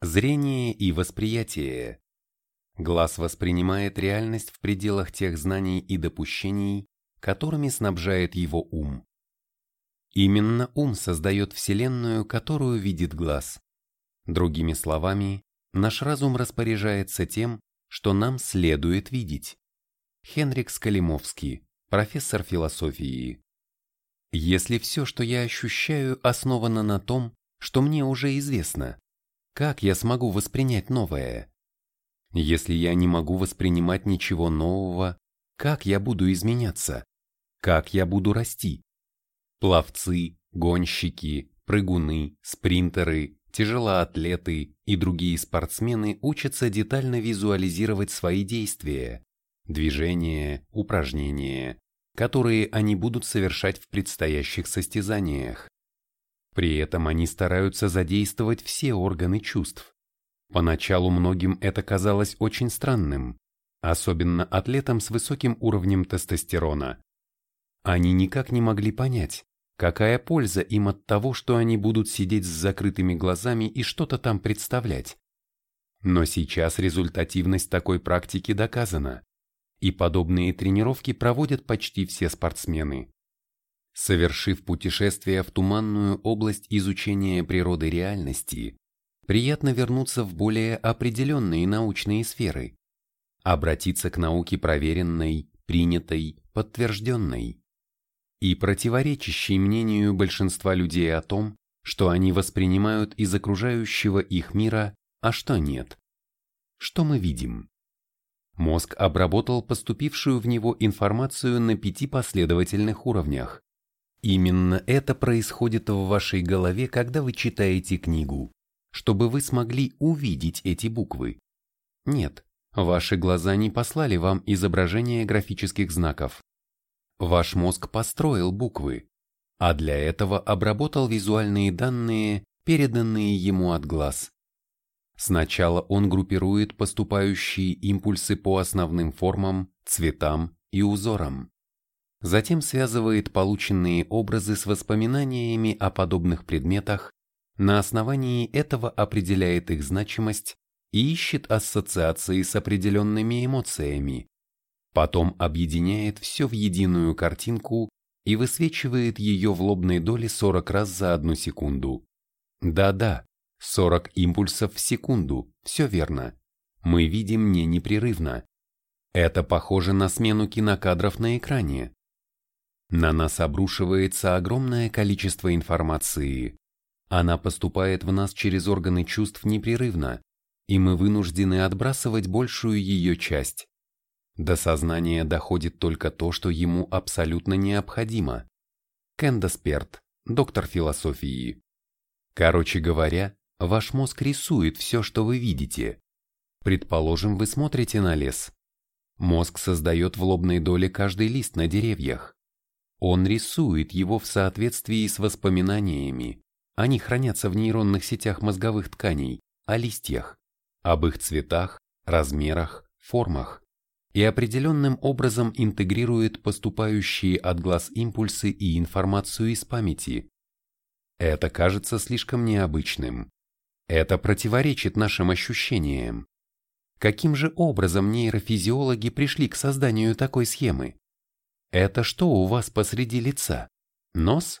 Зрение и восприятие. Глаз воспринимает реальность в пределах тех знаний и допущений, которыми снабжает его ум. Именно ум создает Вселенную, которую видит глаз. Другими словами, наш разум распоряжается тем, что нам следует видеть. Хенрик Скалимовский, профессор философии. Если все, что я ощущаю, основано на том, что мне уже известно, как я смогу воспринять новое? Если я не могу воспринимать ничего нового, как я буду изменяться? Как я буду расти? Пловцы, гонщики, прыгуны, спринтеры, тяжелоатлеты и другие спортсмены учатся детально визуализировать свои действия, движения, упражнения, которые они будут совершать в предстоящих состязаниях. При этом они стараются задействовать все органы чувств. Поначалу многим это казалось очень странным, особенно атлетам с высоким уровнем тестостерона. Они никак не могли понять, какая польза им от того, что они будут сидеть с закрытыми глазами и что-то там представлять. Но сейчас результативность такой практики доказана, и подобные тренировки проводят почти все спортсмены. Совершив путешествие в туманную область изучения природы реальности, приятно вернуться в более определенные научные сферы, обратиться к науке проверенной, принятой, подтвержденной и противоречащей мнению большинства людей о том, что они воспринимают из окружающего их мира, а что нет. Что мы видим? Мозг обработал поступившую в него информацию на пяти последовательных уровнях, Именно это происходит в вашей голове, когда вы читаете книгу, чтобы вы смогли увидеть эти буквы. Нет, ваши глаза не послали вам изображение графических знаков. Ваш мозг построил буквы, а для этого обработал визуальные данные, переданные ему от глаз. Сначала он группирует поступающие импульсы по основным формам, цветам и узорам затем связывает полученные образы с воспоминаниями о подобных предметах, на основании этого определяет их значимость и ищет ассоциации с определенными эмоциями. Потом объединяет все в единую картинку и высвечивает ее в лобной доле 40 раз за одну секунду. Да-да, 40 импульсов в секунду, все верно. Мы видим не непрерывно. Это похоже на смену кинокадров на экране. На нас обрушивается огромное количество информации. Она поступает в нас через органы чувств непрерывно, и мы вынуждены отбрасывать большую ее часть. До сознания доходит только то, что ему абсолютно необходимо. Кэндас Перт, доктор философии. Короче говоря, ваш мозг рисует все, что вы видите. Предположим, вы смотрите на лес. Мозг создает в лобной доле каждый лист на деревьях. Он рисует его в соответствии с воспоминаниями. Они хранятся в нейронных сетях мозговых тканей, о листьях, об их цветах, размерах, формах и определенным образом интегрирует поступающие от глаз импульсы и информацию из памяти. Это кажется слишком необычным. Это противоречит нашим ощущениям. Каким же образом нейрофизиологи пришли к созданию такой схемы? Это что у вас посреди лица? Нос?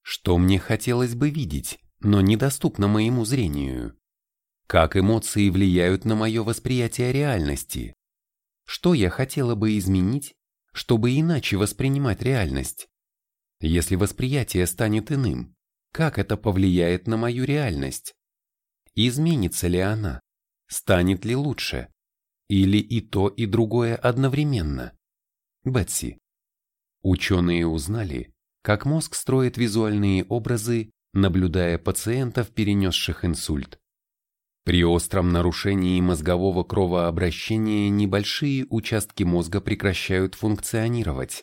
Что мне хотелось бы видеть, но недоступно моему зрению? Как эмоции влияют на мое восприятие реальности? Что я хотела бы изменить, чтобы иначе воспринимать реальность? Если восприятие станет иным, как это повлияет на мою реальность? Изменится ли она? Станет ли лучше? Или и то, и другое одновременно? Бетси. Ученые узнали, как мозг строит визуальные образы, наблюдая пациентов, перенесших инсульт. При остром нарушении мозгового кровообращения небольшие участки мозга прекращают функционировать.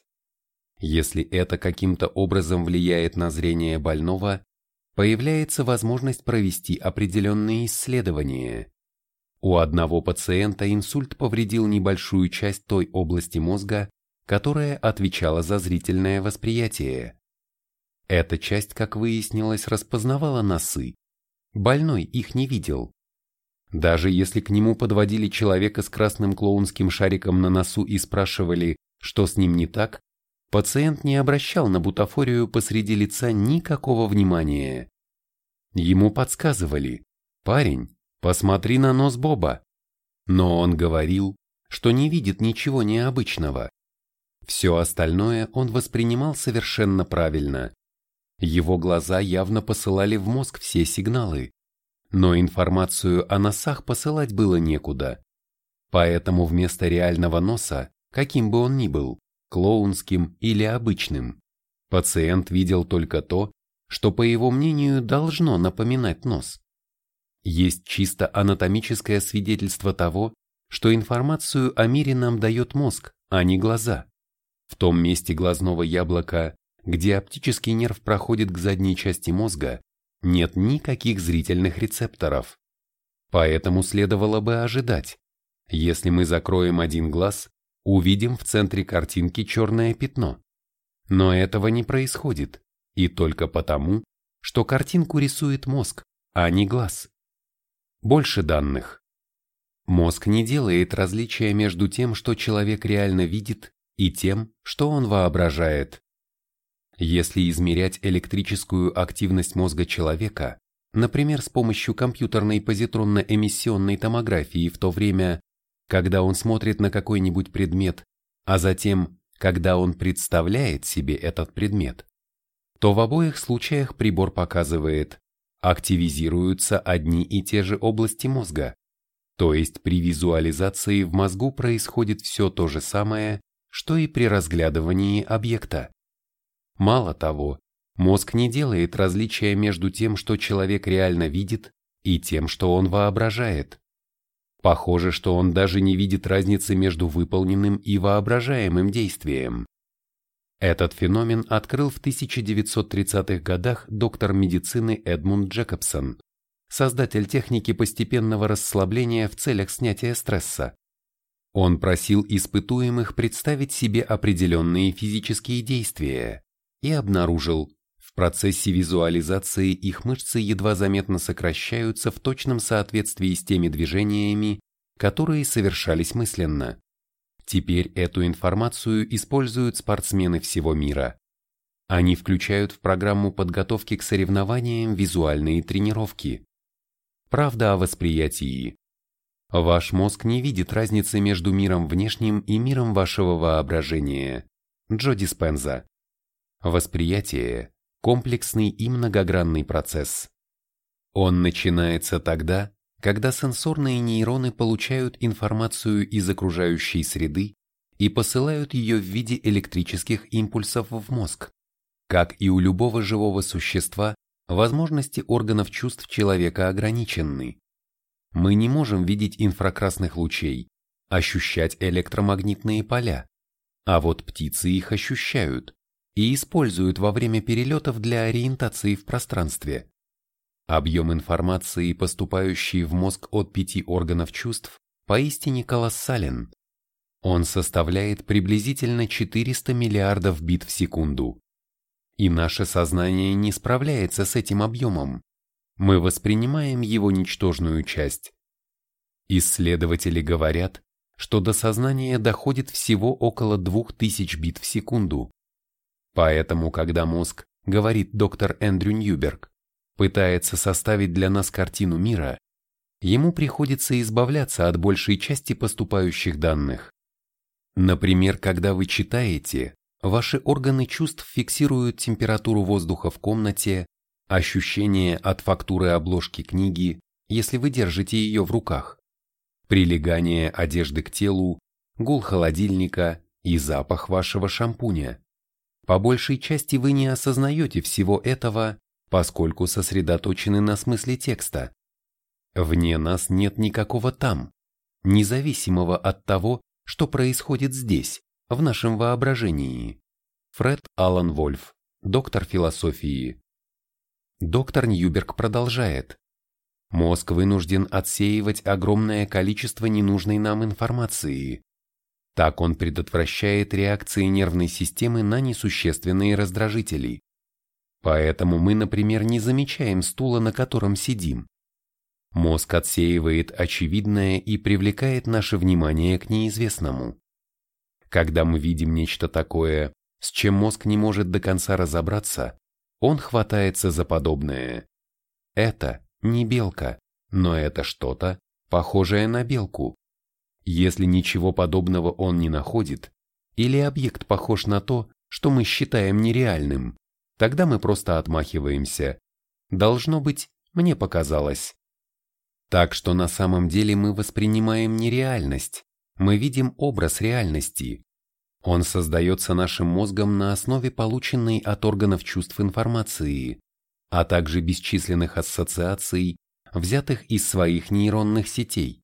Если это каким-то образом влияет на зрение больного, появляется возможность провести определенные исследования. У одного пациента инсульт повредил небольшую часть той области мозга, которая отвечала за зрительное восприятие. Эта часть, как выяснилось, распознавала носы. Больной их не видел, Даже если к нему подводили человека с красным клоунским шариком на носу и спрашивали, что с ним не так, пациент не обращал на бутафорию посреди лица никакого внимания. Ему подсказывали, парень, посмотри на нос Боба. Но он говорил, что не видит ничего необычного. Все остальное он воспринимал совершенно правильно. Его глаза явно посылали в мозг все сигналы, но информацию о носах посылать было некуда. Поэтому вместо реального носа, каким бы он ни был, клоунским или обычным, пациент видел только то, что, по его мнению, должно напоминать нос. Есть чисто анатомическое свидетельство того, что информацию о мире нам дает мозг, а не глаза. В том месте глазного яблока, где оптический нерв проходит к задней части мозга, нет никаких зрительных рецепторов. Поэтому следовало бы ожидать, если мы закроем один глаз, увидим в центре картинки черное пятно. Но этого не происходит, и только потому, что картинку рисует мозг, а не глаз. Больше данных. Мозг не делает различия между тем, что человек реально видит, и тем, что он воображает. Если измерять электрическую активность мозга человека, например, с помощью компьютерной позитронно-эмиссионной томографии в то время, когда он смотрит на какой-нибудь предмет, а затем, когда он представляет себе этот предмет, то в обоих случаях прибор показывает, активизируются одни и те же области мозга. То есть при визуализации в мозгу происходит все то же самое, что и при разглядывании объекта. Мало того, мозг не делает различия между тем, что человек реально видит, и тем, что он воображает. Похоже, что он даже не видит разницы между выполненным и воображаемым действием. Этот феномен открыл в 1930-х годах доктор медицины Эдмунд Джекобсон, создатель техники постепенного расслабления в целях снятия стресса. Он просил испытуемых представить себе определенные физические действия и обнаружил, в процессе визуализации их мышцы едва заметно сокращаются в точном соответствии с теми движениями, которые совершались мысленно. Теперь эту информацию используют спортсмены всего мира. Они включают в программу подготовки к соревнованиям визуальные тренировки. Правда о восприятии. Ваш мозг не видит разницы между миром внешним и миром вашего воображения. Джо Диспенза. Восприятие – комплексный и многогранный процесс. Он начинается тогда, когда сенсорные нейроны получают информацию из окружающей среды и посылают ее в виде электрических импульсов в мозг. Как и у любого живого существа, возможности органов чувств человека ограничены. Мы не можем видеть инфракрасных лучей, ощущать электромагнитные поля, а вот птицы их ощущают и используют во время перелетов для ориентации в пространстве. Объем информации, поступающий в мозг от пяти органов чувств, поистине колоссален. Он составляет приблизительно 400 миллиардов бит в секунду. И наше сознание не справляется с этим объемом. Мы воспринимаем его ничтожную часть. Исследователи говорят, что до сознания доходит всего около 2000 бит в секунду. Поэтому, когда мозг, говорит доктор Эндрю Ньюберг, пытается составить для нас картину мира, ему приходится избавляться от большей части поступающих данных. Например, когда вы читаете, ваши органы чувств фиксируют температуру воздуха в комнате, ощущение от фактуры обложки книги, если вы держите ее в руках, прилегание одежды к телу, гул холодильника и запах вашего шампуня. По большей части вы не осознаете всего этого поскольку сосредоточены на смысле текста. Вне нас нет никакого там, независимого от того, что происходит здесь, в нашем воображении. Фред Аллан Вольф, доктор философии. Доктор Ньюберг продолжает. Мозг вынужден отсеивать огромное количество ненужной нам информации. Так он предотвращает реакции нервной системы на несущественные раздражители. Поэтому мы, например, не замечаем стула, на котором сидим. Мозг отсеивает очевидное и привлекает наше внимание к неизвестному. Когда мы видим нечто такое, с чем мозг не может до конца разобраться, он хватается за подобное. Это не белка, но это что-то, похожее на белку. Если ничего подобного он не находит, или объект похож на то, что мы считаем нереальным, тогда мы просто отмахиваемся. Должно быть, мне показалось. Так что на самом деле мы воспринимаем не реальность, мы видим образ реальности. Он создается нашим мозгом на основе полученной от органов чувств информации, а также бесчисленных ассоциаций, взятых из своих нейронных сетей.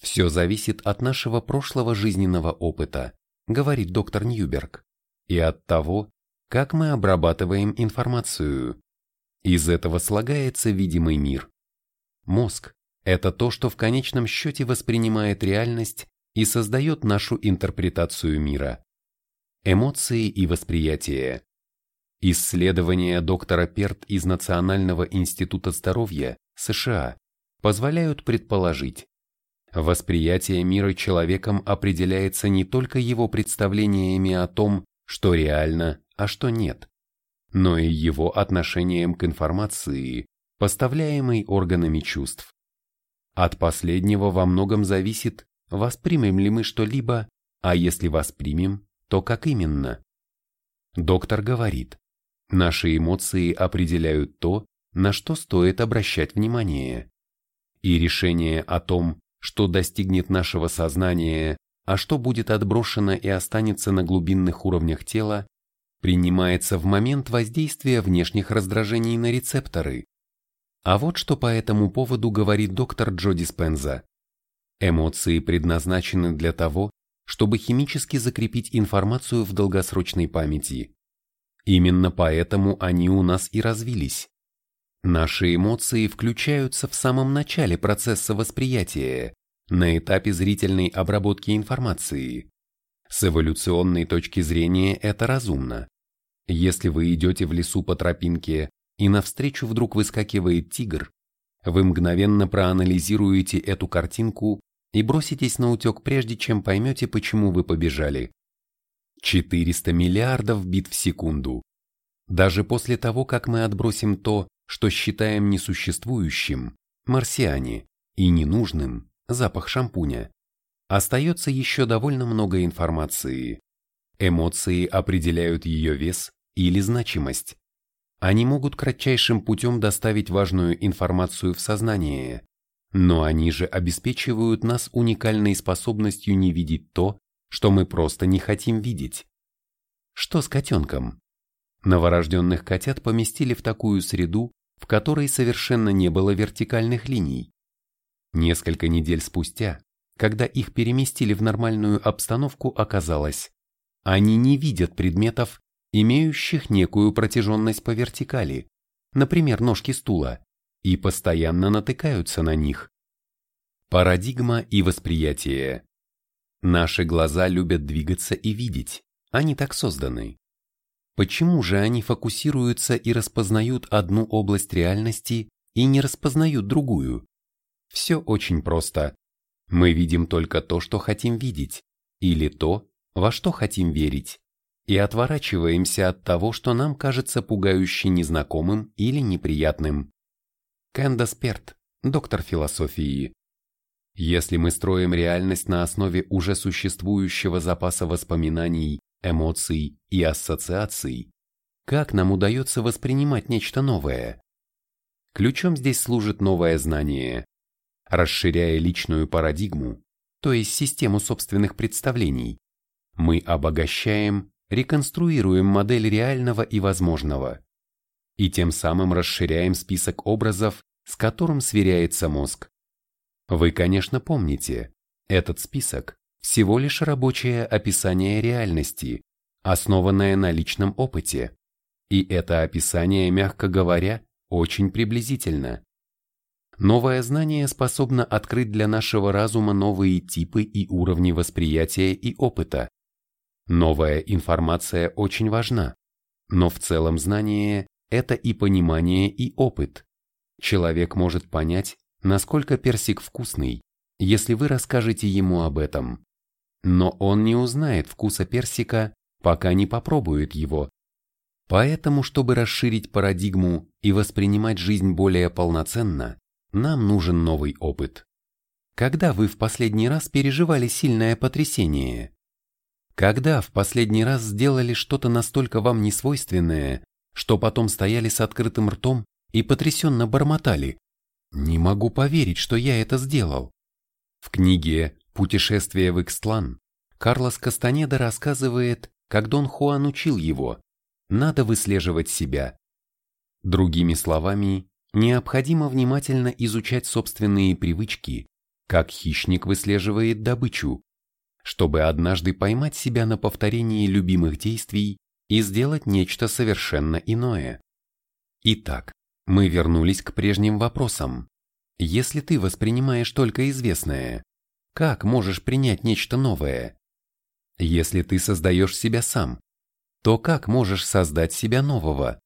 Все зависит от нашего прошлого жизненного опыта, говорит доктор Ньюберг, и от того, как мы обрабатываем информацию. Из этого слагается видимый мир. Мозг – это то, что в конечном счете воспринимает реальность и создает нашу интерпретацию мира. Эмоции и восприятие. Исследования доктора Перт из Национального института здоровья США позволяют предположить, восприятие мира человеком определяется не только его представлениями о том, что реально, а что нет, но и его отношением к информации, поставляемой органами чувств. От последнего во многом зависит, воспримем ли мы что-либо, а если воспримем, то как именно. Доктор говорит, наши эмоции определяют то, на что стоит обращать внимание. И решение о том, что достигнет нашего сознания, а что будет отброшено и останется на глубинных уровнях тела, принимается в момент воздействия внешних раздражений на рецепторы. А вот что по этому поводу говорит доктор Джо Диспенза. Эмоции предназначены для того, чтобы химически закрепить информацию в долгосрочной памяти. Именно поэтому они у нас и развились. Наши эмоции включаются в самом начале процесса восприятия, на этапе зрительной обработки информации. С эволюционной точки зрения это разумно. Если вы идете в лесу по тропинке и навстречу вдруг выскакивает тигр, вы мгновенно проанализируете эту картинку и броситесь на утек прежде чем поймете, почему вы побежали. 400 миллиардов бит в секунду. Даже после того, как мы отбросим то, что считаем несуществующим, марсиане, и ненужным, запах шампуня, остается еще довольно много информации. Эмоции определяют ее вес или значимость. Они могут кратчайшим путем доставить важную информацию в сознание, но они же обеспечивают нас уникальной способностью не видеть то, что мы просто не хотим видеть. Что с котенком? Новорожденных котят поместили в такую среду, в которой совершенно не было вертикальных линий. Несколько недель спустя, когда их переместили в нормальную обстановку, оказалось, они не видят предметов, имеющих некую протяженность по вертикали, например, ножки стула, и постоянно натыкаются на них. Парадигма и восприятие. Наши глаза любят двигаться и видеть, они так созданы. Почему же они фокусируются и распознают одну область реальности и не распознают другую? Все очень просто. Мы видим только то, что хотим видеть, или то, во что хотим верить, и отворачиваемся от того, что нам кажется пугающе незнакомым или неприятным. Кэндас Перт, доктор философии. Если мы строим реальность на основе уже существующего запаса воспоминаний эмоций и ассоциаций, как нам удается воспринимать нечто новое? Ключом здесь служит новое знание. Расширяя личную парадигму, то есть систему собственных представлений, мы обогащаем, реконструируем модель реального и возможного. И тем самым расширяем список образов, с которым сверяется мозг. Вы, конечно, помните, этот список всего лишь рабочее описание реальности, основанное на личном опыте. И это описание, мягко говоря, очень приблизительно. Новое знание способно открыть для нашего разума новые типы и уровни восприятия и опыта. Новая информация очень важна, но в целом знание – это и понимание, и опыт. Человек может понять, насколько персик вкусный, если вы расскажете ему об этом. Но он не узнает вкуса персика, пока не попробует его. Поэтому, чтобы расширить парадигму и воспринимать жизнь более полноценно, нам нужен новый опыт. Когда вы в последний раз переживали сильное потрясение? Когда в последний раз сделали что-то настолько вам несвойственное, что потом стояли с открытым ртом и потрясенно бормотали? Не могу поверить, что я это сделал. В книге «Путешествие в Икстлан» Карлос Кастанеда рассказывает, как Дон Хуан учил его, надо выслеживать себя. Другими словами, необходимо внимательно изучать собственные привычки, как хищник выслеживает добычу, чтобы однажды поймать себя на повторении любимых действий и сделать нечто совершенно иное. Итак, мы вернулись к прежним вопросам. Если ты воспринимаешь только известное, как можешь принять нечто новое? Если ты создаешь себя сам, то как можешь создать себя нового?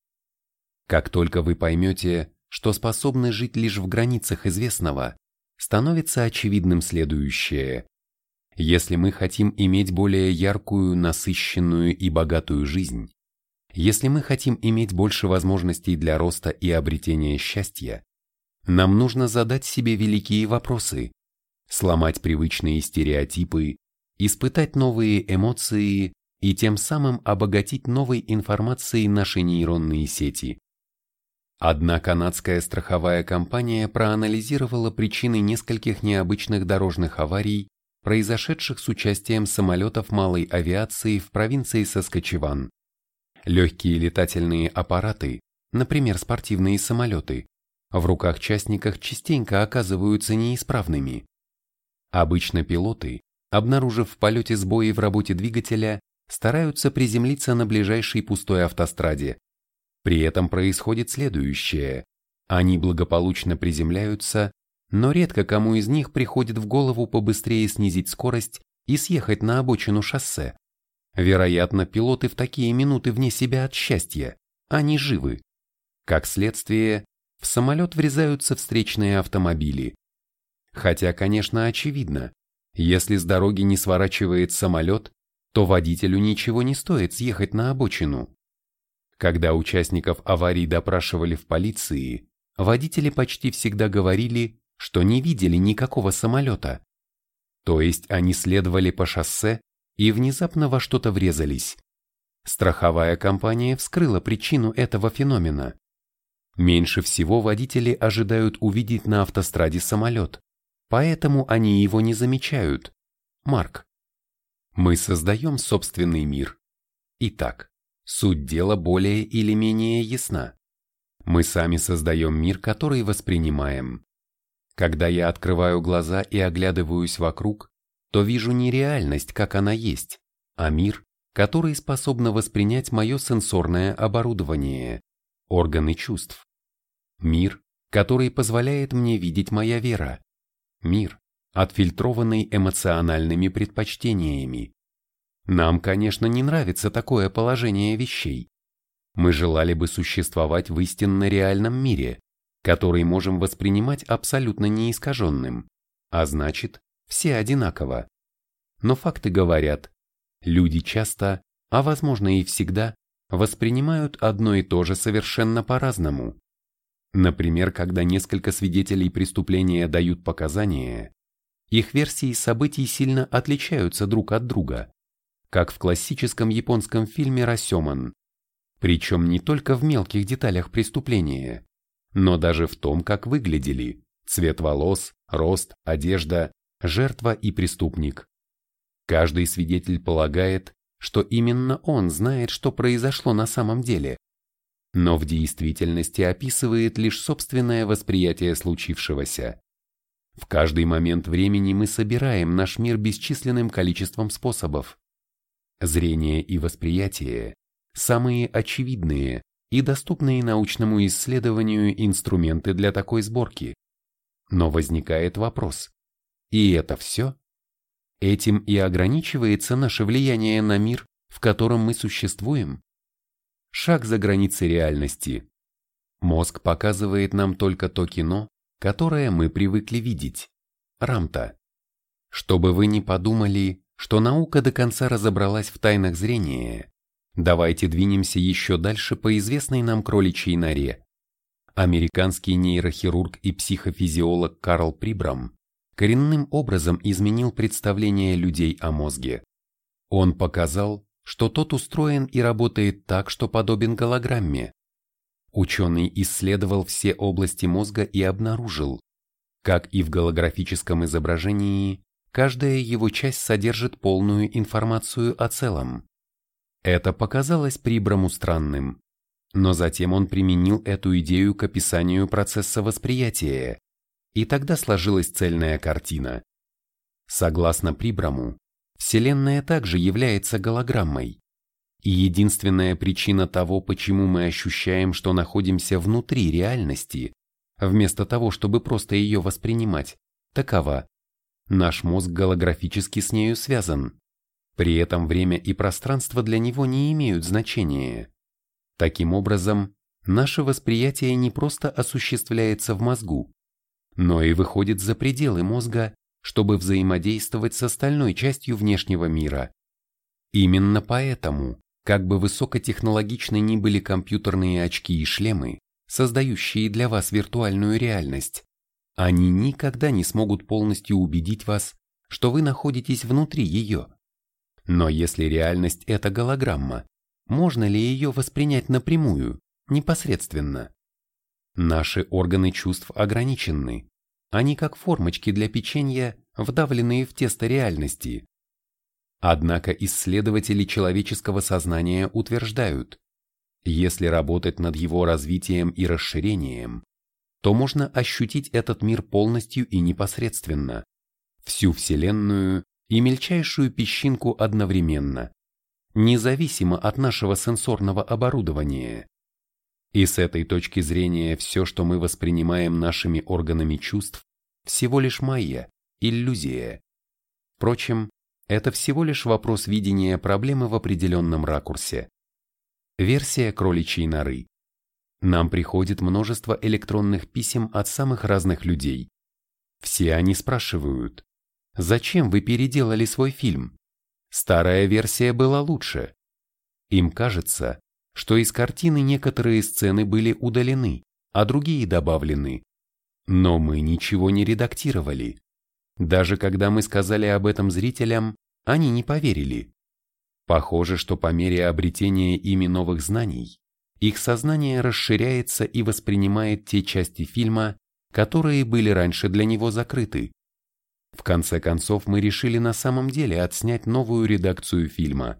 Как только вы поймете, что способны жить лишь в границах известного, становится очевидным следующее. Если мы хотим иметь более яркую, насыщенную и богатую жизнь, если мы хотим иметь больше возможностей для роста и обретения счастья, нам нужно задать себе великие вопросы, сломать привычные стереотипы, испытать новые эмоции и тем самым обогатить новой информацией наши нейронные сети. Одна канадская страховая компания проанализировала причины нескольких необычных дорожных аварий, произошедших с участием самолетов малой авиации в провинции Саскачеван. Легкие летательные аппараты, например, спортивные самолеты, в руках частников частенько оказываются неисправными. Обычно пилоты, обнаружив в полете сбои в работе двигателя, стараются приземлиться на ближайшей пустой автостраде. При этом происходит следующее. Они благополучно приземляются, но редко кому из них приходит в голову побыстрее снизить скорость и съехать на обочину шоссе. Вероятно, пилоты в такие минуты вне себя от счастья, они живы. Как следствие, в самолет врезаются встречные автомобили. Хотя, конечно, очевидно, если с дороги не сворачивает самолет, то водителю ничего не стоит съехать на обочину. Когда участников аварий допрашивали в полиции, водители почти всегда говорили, что не видели никакого самолета. То есть они следовали по шоссе и внезапно во что-то врезались. Страховая компания вскрыла причину этого феномена. Меньше всего водители ожидают увидеть на автостраде самолет, поэтому они его не замечают. Марк. Мы создаем собственный мир. Итак, суть дела более или менее ясна. Мы сами создаем мир, который воспринимаем. Когда я открываю глаза и оглядываюсь вокруг, то вижу не реальность, как она есть, а мир, который способно воспринять мое сенсорное оборудование, органы чувств. Мир, который позволяет мне видеть моя вера. Мир, отфильтрованный эмоциональными предпочтениями. Нам, конечно, не нравится такое положение вещей. Мы желали бы существовать в истинно реальном мире, который можем воспринимать абсолютно неискаженным, а значит, все одинаково. Но факты говорят, люди часто, а возможно и всегда, воспринимают одно и то же совершенно по-разному. Например, когда несколько свидетелей преступления дают показания, их версии событий сильно отличаются друг от друга, как в классическом японском фильме «Расеман». Причем не только в мелких деталях преступления, но даже в том, как выглядели цвет волос, рост, одежда, жертва и преступник. Каждый свидетель полагает, что именно он знает, что произошло на самом деле, но в действительности описывает лишь собственное восприятие случившегося. В каждый момент времени мы собираем наш мир бесчисленным количеством способов. Зрение и восприятие – самые очевидные и доступные научному исследованию инструменты для такой сборки. Но возникает вопрос, и это все? Этим и ограничивается наше влияние на мир, в котором мы существуем? Шаг за границы реальности. Мозг показывает нам только то кино, которое мы привыкли видеть, рамта. Чтобы вы не подумали, что наука до конца разобралась в тайнах зрения, давайте двинемся еще дальше по известной нам кроличьей норе. Американский нейрохирург и психофизиолог Карл Прибрам коренным образом изменил представление людей о мозге. Он показал, что тот устроен и работает так, что подобен голограмме. Ученый исследовал все области мозга и обнаружил, как и в голографическом изображении, каждая его часть содержит полную информацию о целом. Это показалось Прибраму странным, но затем он применил эту идею к описанию процесса восприятия, и тогда сложилась цельная картина. Согласно Прибраму, Вселенная также является голограммой. И единственная причина того, почему мы ощущаем, что находимся внутри реальности, вместо того, чтобы просто ее воспринимать, такова. Наш мозг голографически с нею связан. При этом время и пространство для него не имеют значения. Таким образом, наше восприятие не просто осуществляется в мозгу, но и выходит за пределы мозга чтобы взаимодействовать с остальной частью внешнего мира. Именно поэтому, как бы высокотехнологичны ни были компьютерные очки и шлемы, создающие для вас виртуальную реальность, они никогда не смогут полностью убедить вас, что вы находитесь внутри ее. Но если реальность – это голограмма, можно ли ее воспринять напрямую, непосредственно? Наши органы чувств ограничены, они как формочки для печенья, вдавленные в тесто реальности. Однако исследователи человеческого сознания утверждают, если работать над его развитием и расширением, то можно ощутить этот мир полностью и непосредственно, всю Вселенную и мельчайшую песчинку одновременно, независимо от нашего сенсорного оборудования. И с этой точки зрения все, что мы воспринимаем нашими органами чувств, всего лишь майя, иллюзия. Впрочем, это всего лишь вопрос видения проблемы в определенном ракурсе. Версия кроличьей норы. Нам приходит множество электронных писем от самых разных людей. Все они спрашивают, зачем вы переделали свой фильм? Старая версия была лучше. Им кажется, что из картины некоторые сцены были удалены, а другие добавлены. Но мы ничего не редактировали. Даже когда мы сказали об этом зрителям, они не поверили. Похоже, что по мере обретения ими новых знаний, их сознание расширяется и воспринимает те части фильма, которые были раньше для него закрыты. В конце концов, мы решили на самом деле отснять новую редакцию фильма,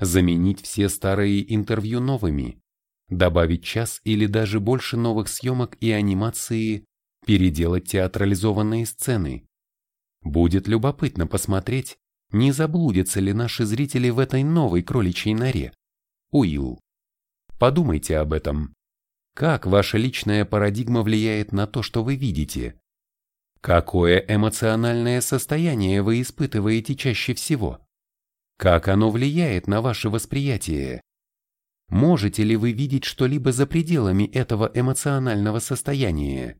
заменить все старые интервью новыми, добавить час или даже больше новых съемок и анимации, переделать театрализованные сцены. Будет любопытно посмотреть, не заблудятся ли наши зрители в этой новой кроличьей норе. Уилл. Подумайте об этом. Как ваша личная парадигма влияет на то, что вы видите? Какое эмоциональное состояние вы испытываете чаще всего? Как оно влияет на ваше восприятие? Можете ли вы видеть что-либо за пределами этого эмоционального состояния?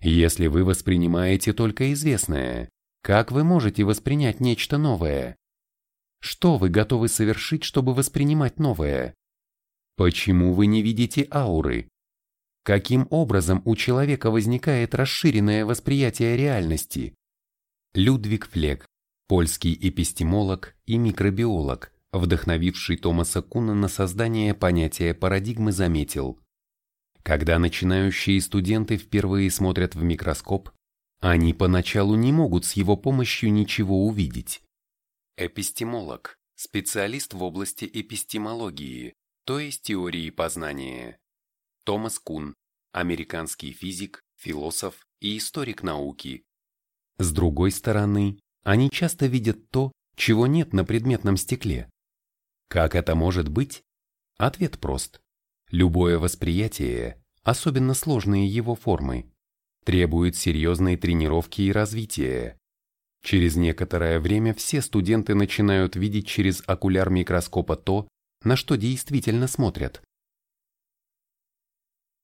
Если вы воспринимаете только известное, как вы можете воспринять нечто новое? Что вы готовы совершить, чтобы воспринимать новое? Почему вы не видите ауры? Каким образом у человека возникает расширенное восприятие реальности? Людвиг Флег польский эпистемолог и микробиолог, вдохновивший Томаса Куна на создание понятия парадигмы, заметил, когда начинающие студенты впервые смотрят в микроскоп, они поначалу не могут с его помощью ничего увидеть. Эпистемолог – специалист в области эпистемологии, то есть теории познания. Томас Кун – американский физик, философ и историк науки. С другой стороны, они часто видят то, чего нет на предметном стекле. Как это может быть? Ответ прост. Любое восприятие, особенно сложные его формы, требует серьезной тренировки и развития. Через некоторое время все студенты начинают видеть через окуляр микроскопа то, на что действительно смотрят.